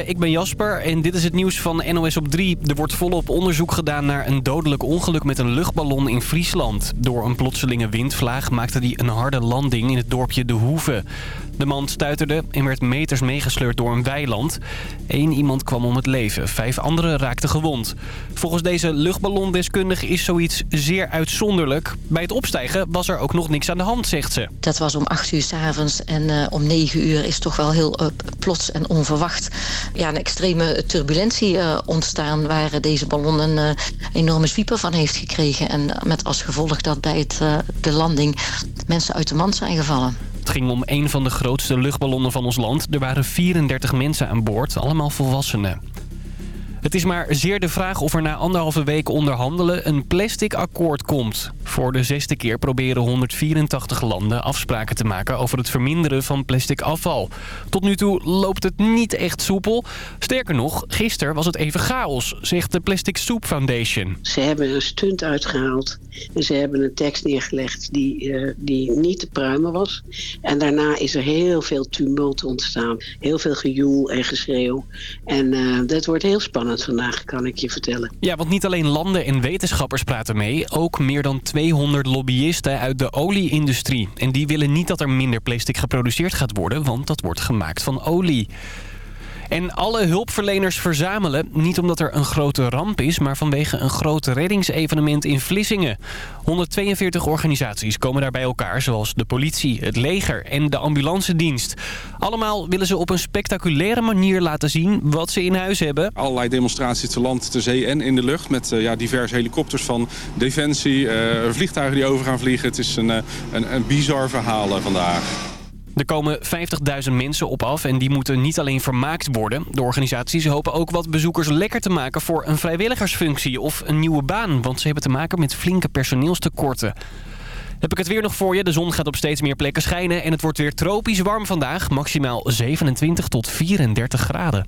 Goedemorgen, ik ben Jasper en dit is het nieuws van NOS op 3. Er wordt volop onderzoek gedaan naar een dodelijk ongeluk met een luchtballon in Friesland. Door een plotselinge windvlaag maakte die een harde landing in het dorpje De Hoeve. De man stuiterde en werd meters meegesleurd door een weiland. Eén iemand kwam om het leven, vijf anderen raakten gewond. Volgens deze luchtballondeskundige is zoiets zeer uitzonderlijk. Bij het opstijgen was er ook nog niks aan de hand, zegt ze. Dat was om acht uur s'avonds en uh, om negen uur is toch wel heel uh, plots en onverwacht ja, een extreme turbulentie uh, ontstaan... waar deze ballon een enorme zwieper van heeft gekregen. En met als gevolg dat bij het, de landing mensen uit de mand zijn gevallen. Het ging om een van de grootste luchtballonnen van ons land. Er waren 34 mensen aan boord, allemaal volwassenen. Het is maar zeer de vraag of er na anderhalve week onderhandelen een plastic akkoord komt. Voor de zesde keer proberen 184 landen afspraken te maken over het verminderen van plastic afval. Tot nu toe loopt het niet echt soepel. Sterker nog, gisteren was het even chaos, zegt de Plastic Soup Foundation. Ze hebben een stunt uitgehaald en ze hebben een tekst neergelegd die, uh, die niet te pruimen was. En daarna is er heel veel tumult ontstaan. Heel veel gejoel en geschreeuw. En uh, dat wordt heel spannend vandaag, kan ik je vertellen. Ja, want niet alleen landen en wetenschappers praten mee. Ook meer dan 200 lobbyisten uit de olieindustrie. En die willen niet dat er minder plastic geproduceerd gaat worden, want dat wordt gemaakt van olie. En alle hulpverleners verzamelen, niet omdat er een grote ramp is... maar vanwege een groot reddingsevenement in Vlissingen. 142 organisaties komen daar bij elkaar, zoals de politie, het leger en de ambulancedienst. Allemaal willen ze op een spectaculaire manier laten zien wat ze in huis hebben. Allerlei demonstraties te land, te zee en in de lucht... met uh, ja, diverse helikopters van Defensie, uh, vliegtuigen die over gaan vliegen. Het is een, uh, een, een bizar verhaal vandaag. Er komen 50.000 mensen op af en die moeten niet alleen vermaakt worden. De organisaties hopen ook wat bezoekers lekker te maken voor een vrijwilligersfunctie of een nieuwe baan. Want ze hebben te maken met flinke personeelstekorten. Heb ik het weer nog voor je. De zon gaat op steeds meer plekken schijnen en het wordt weer tropisch warm vandaag. Maximaal 27 tot 34 graden.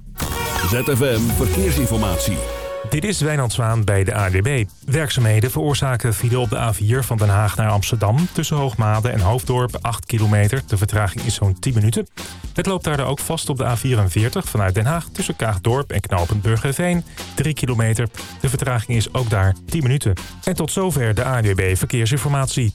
ZFM Verkeersinformatie. Dit is Wijnand Zwaan bij de ADB. Werkzaamheden veroorzaken file op de A4 van Den Haag naar Amsterdam... tussen Hoogmade en Hoofddorp 8 kilometer. De vertraging is zo'n 10 minuten. Het loopt daardoor ook vast op de A44 vanuit Den Haag... tussen Kaagdorp en Knopend Burgerveen 3 kilometer. De vertraging is ook daar 10 minuten. En tot zover de ADB Verkeersinformatie.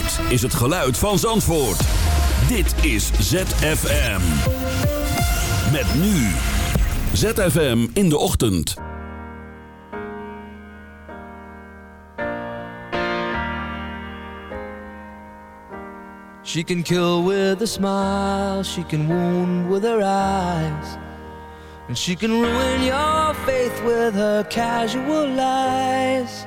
Dit is het geluid van Zandvoort. Dit is ZFM. Met nu. ZFM in de ochtend. She can kill with a smile. She can wound with her eyes. And she can ruin your faith with her casual lies.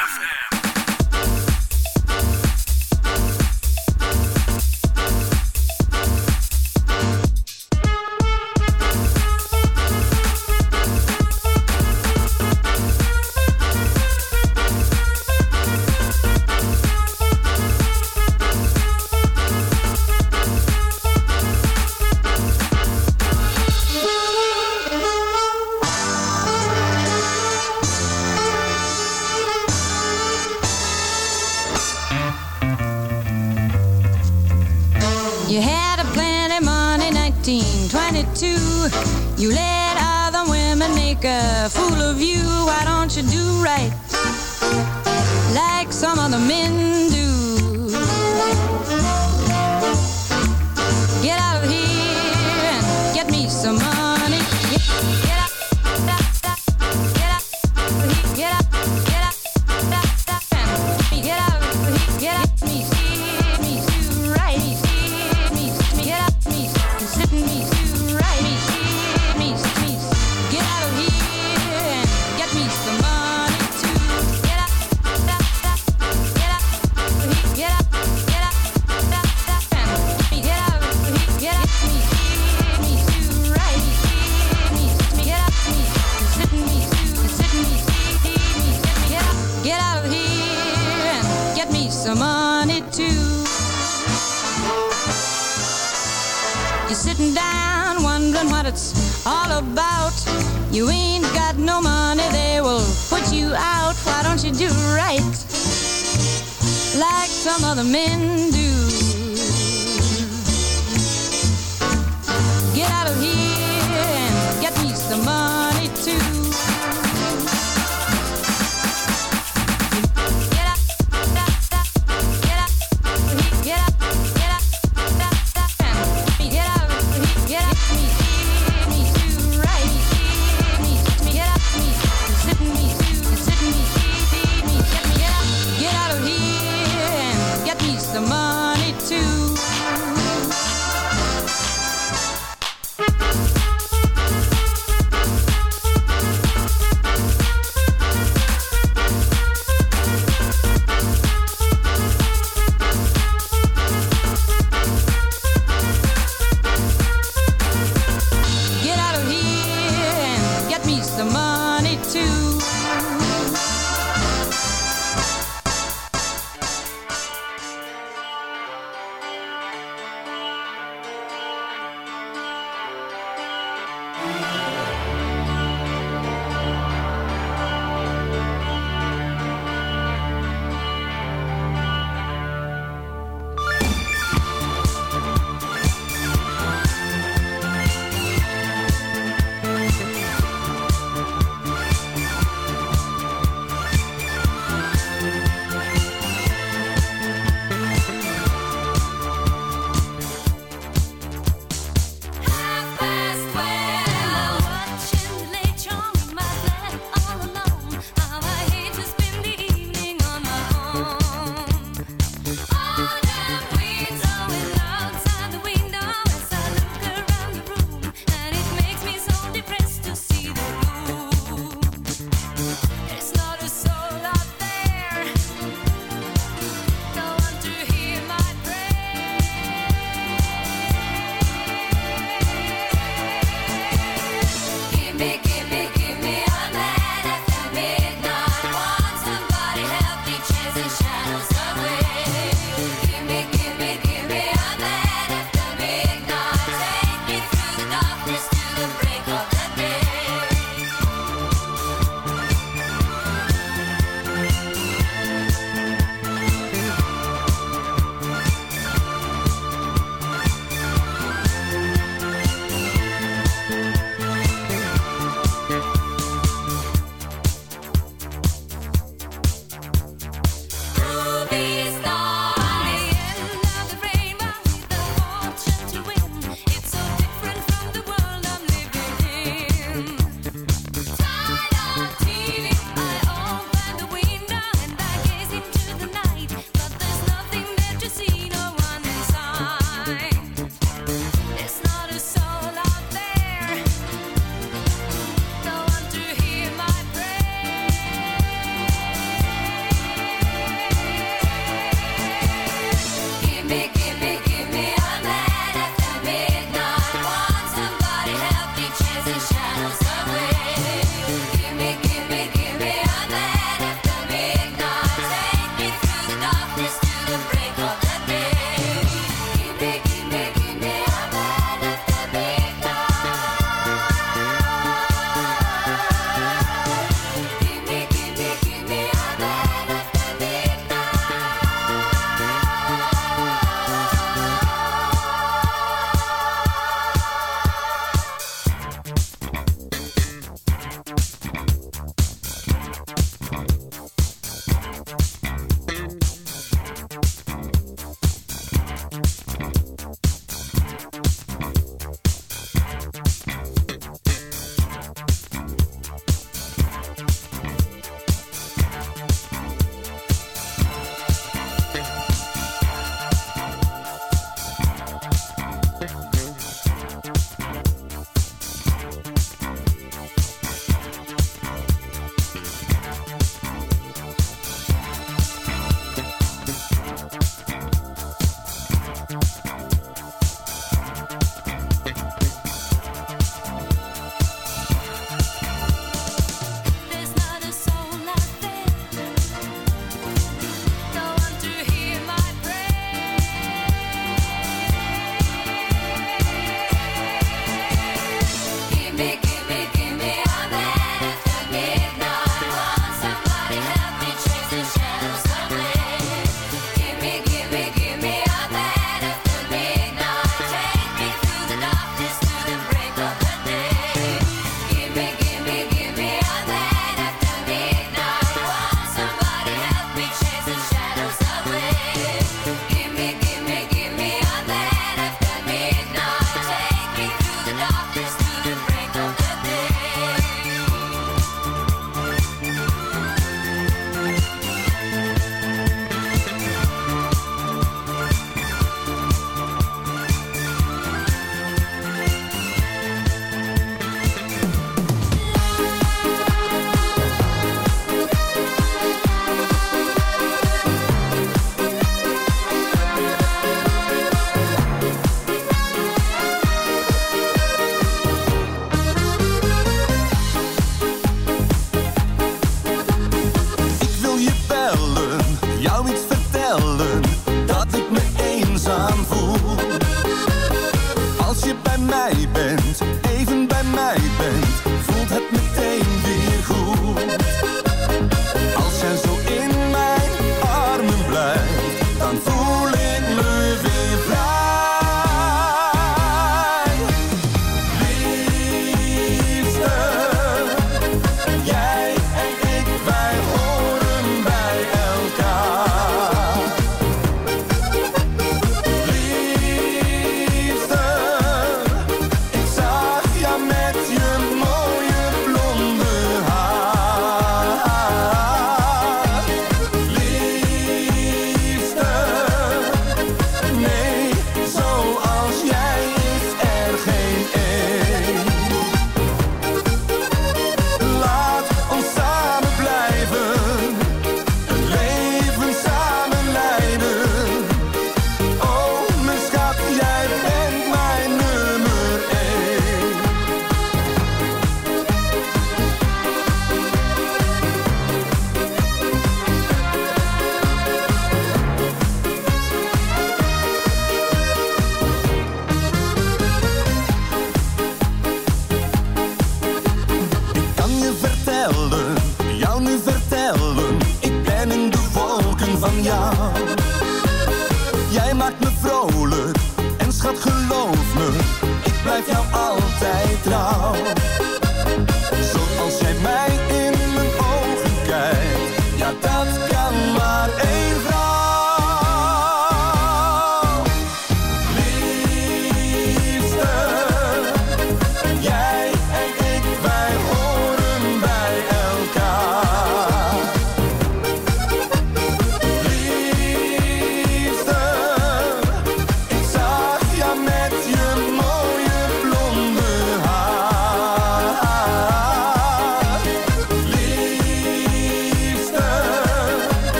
other men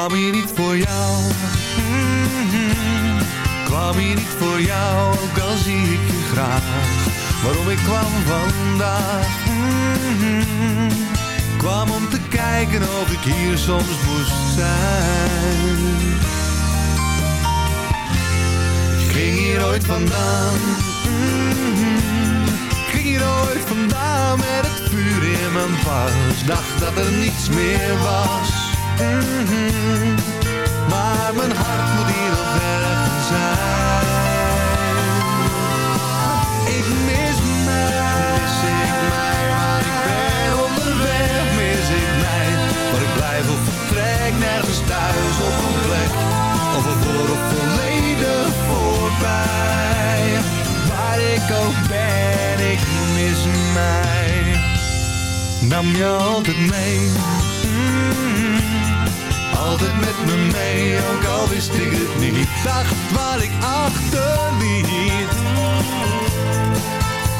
Kwam hier niet voor jou, mhm. kwam hier niet voor jou, ook al zie ik je graag. Waarom ik kwam vandaag, mhm. kwam om te kijken of ik hier soms moest zijn. Ik ging hier ooit vandaan, mhm. ik ging hier ooit vandaan met het vuur in mijn pas. Dacht dat er niets meer was. Mhm. Maar mijn hart moet hier nog ergens zijn. Ik mis mij, mis ik mij, waar ik ben onderweg, mis ik mij. Maar ik blijf op vertrek, nergens thuis op een plek. Of een of volledig voorbij. Waar ik ook ben, ik mis mij. Nam je altijd mee. Altijd met me mee, ook al wist ik het niet. Dacht wat ik achterliet.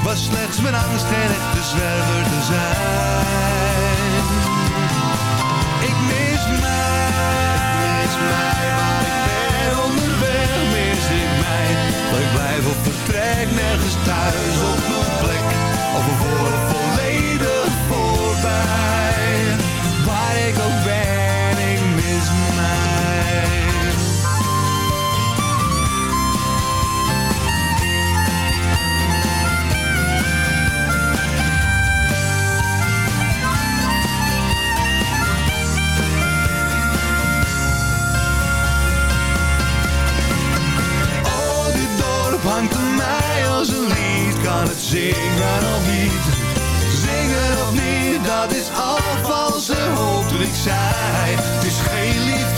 Was slechts mijn angst geen echte zwerver te zijn. Ik mis mij, mis mij, waar ik ben onderweg, mis ik mij. Maar ik blijf op vertrek, nergens thuis op mijn plek. Of voor volledig als een lied. Kan het zingen of niet? Zingen of niet, dat is al valse hoop dat ik zei. Het is geen lied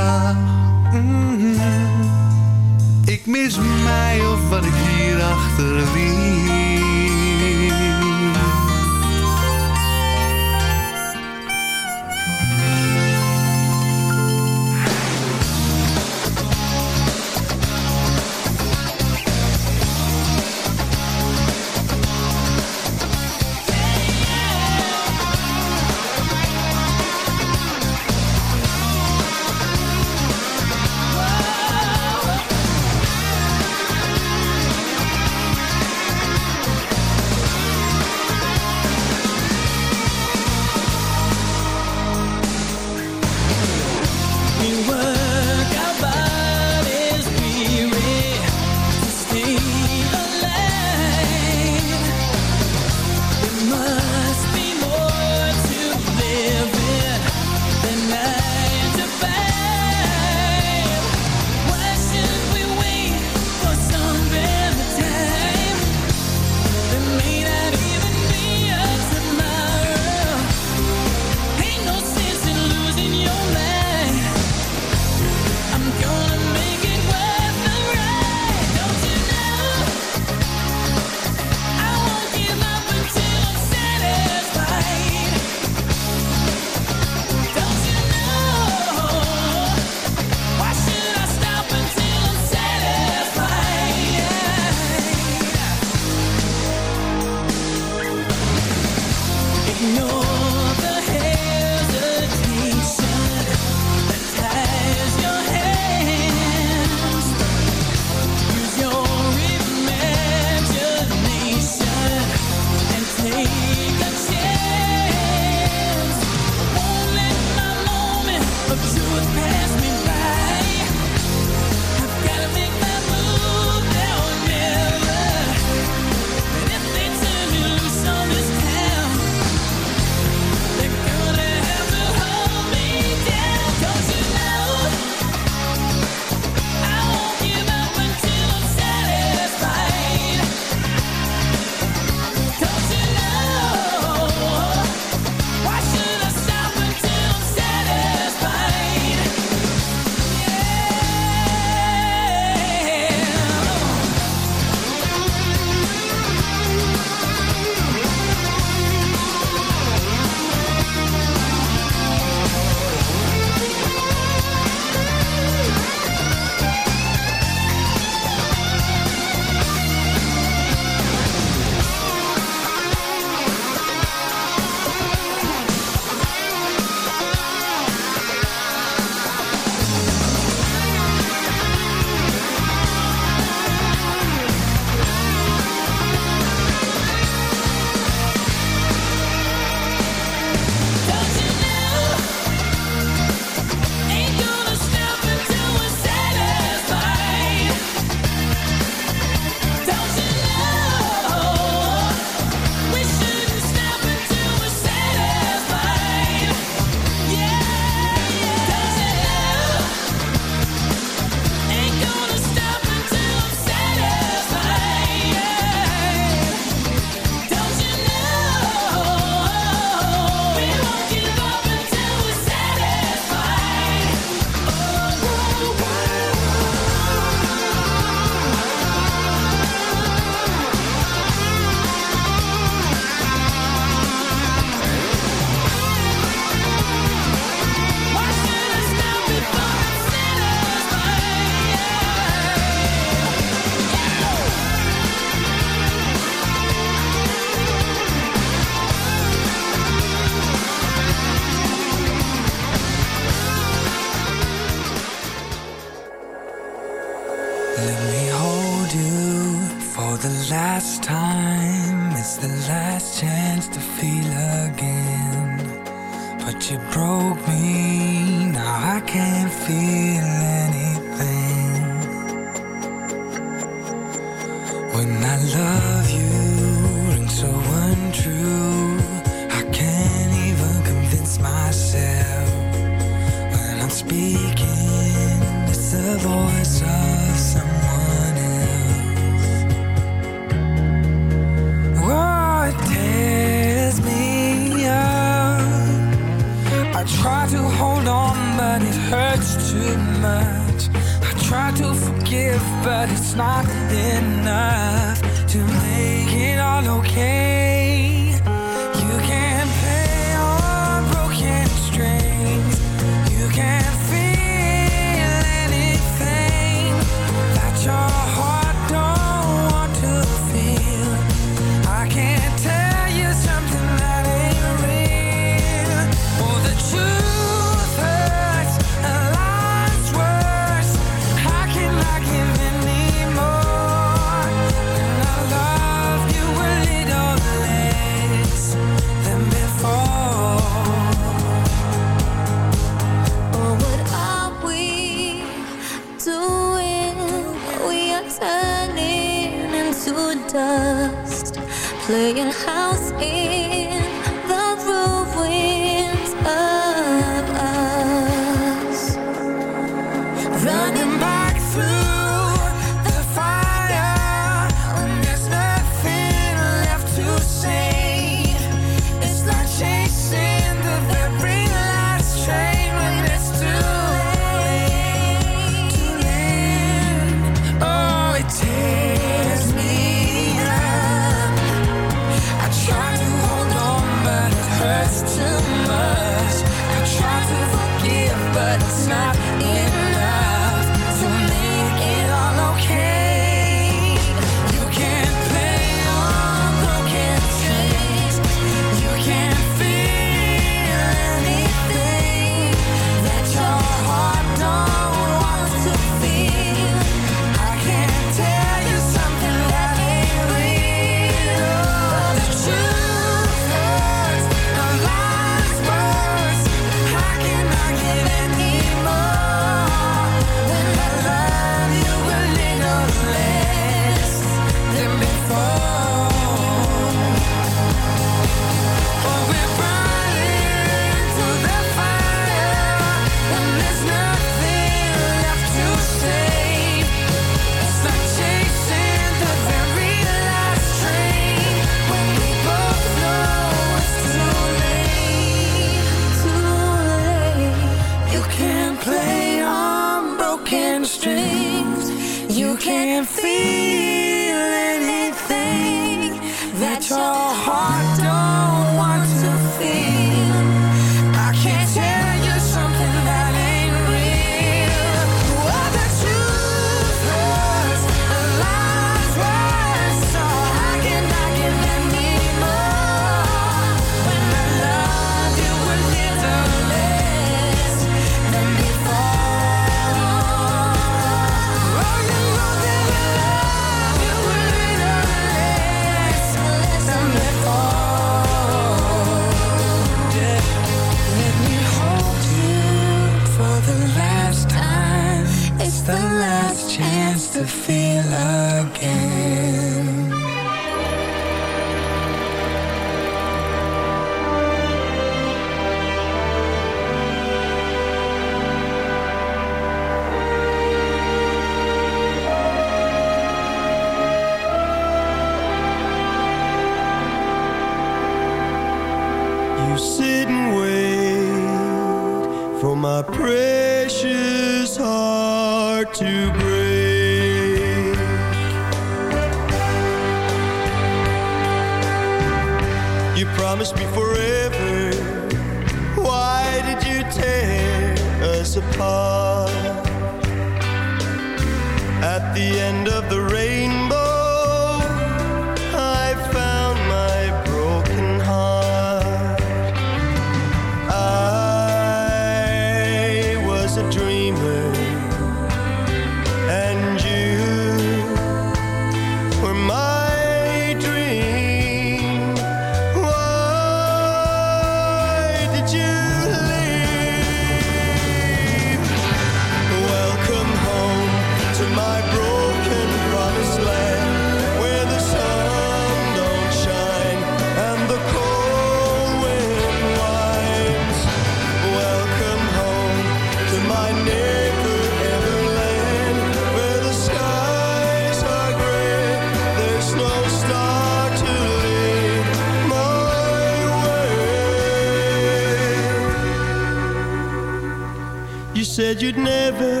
you'd never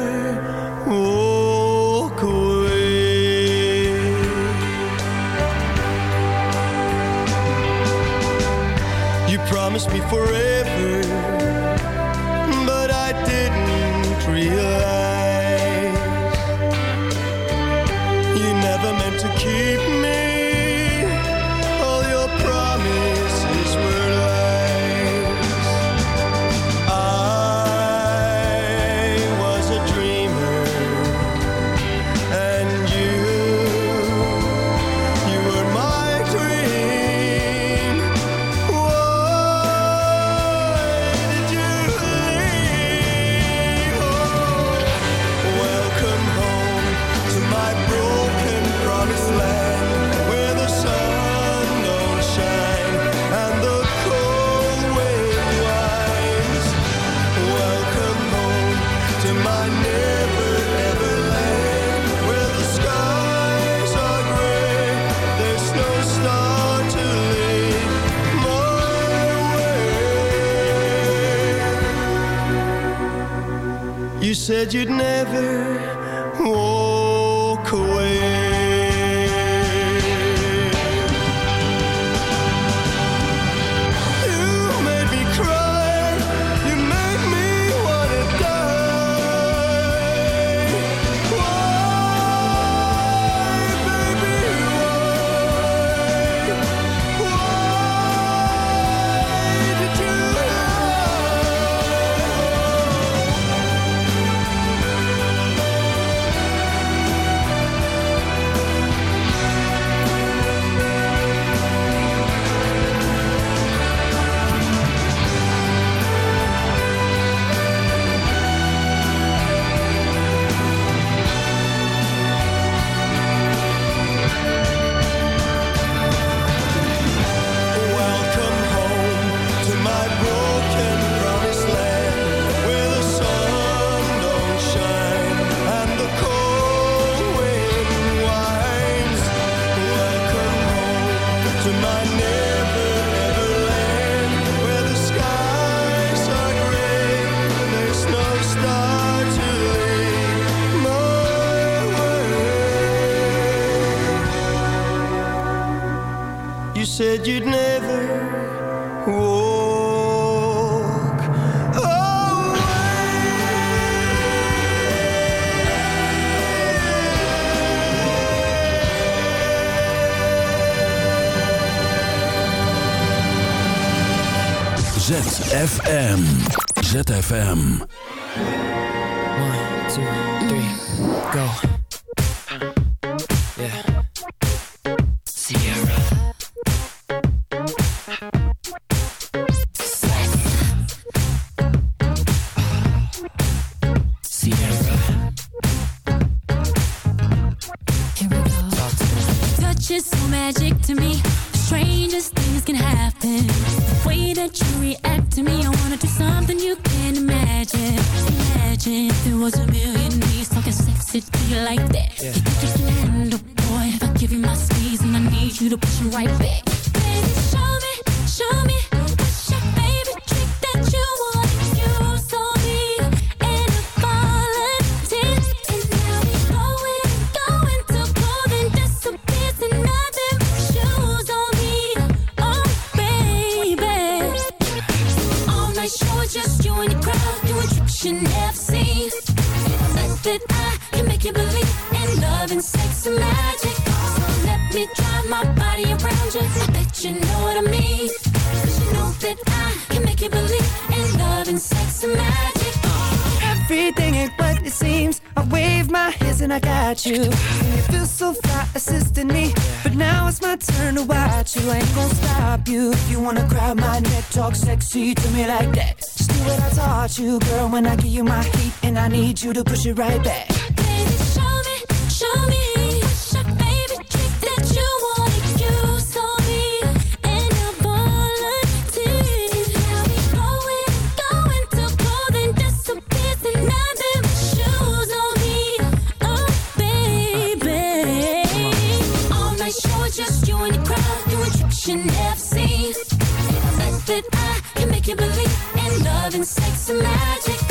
said you'd never ZFM. One, two, three, go. Yeah. You to push it right back. Baby, show me, show me. That you on me? And volunteer. Now we going, going nothing but shoes on me. Oh, baby. All night just you and crowd tricks you never seen. I can make you believe in love and sex and magic.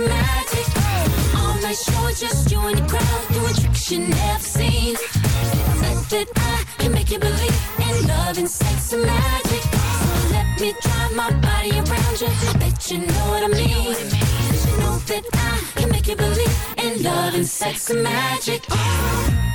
magic. All night show just you and your crowd doing tricks you never seen. Bet that I can make you believe in love and sex and magic. So let me drive my body around you. I bet you know what I mean. Cause you know that I can make you believe in love and sex and magic. Yeah,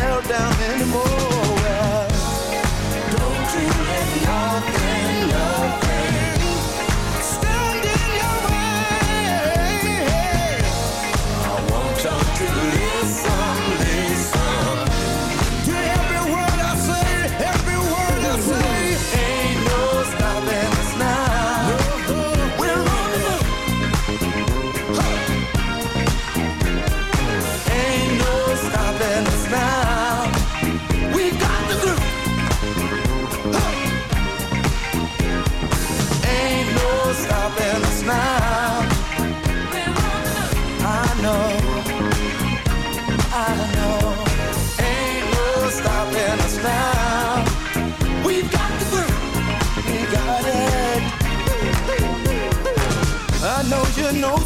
held down anymore.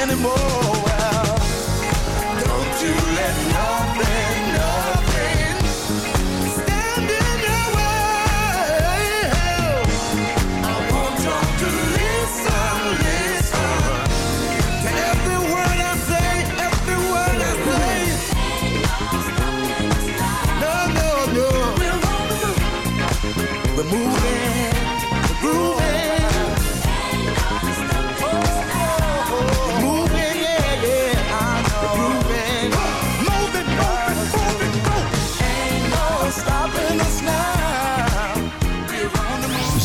anymore.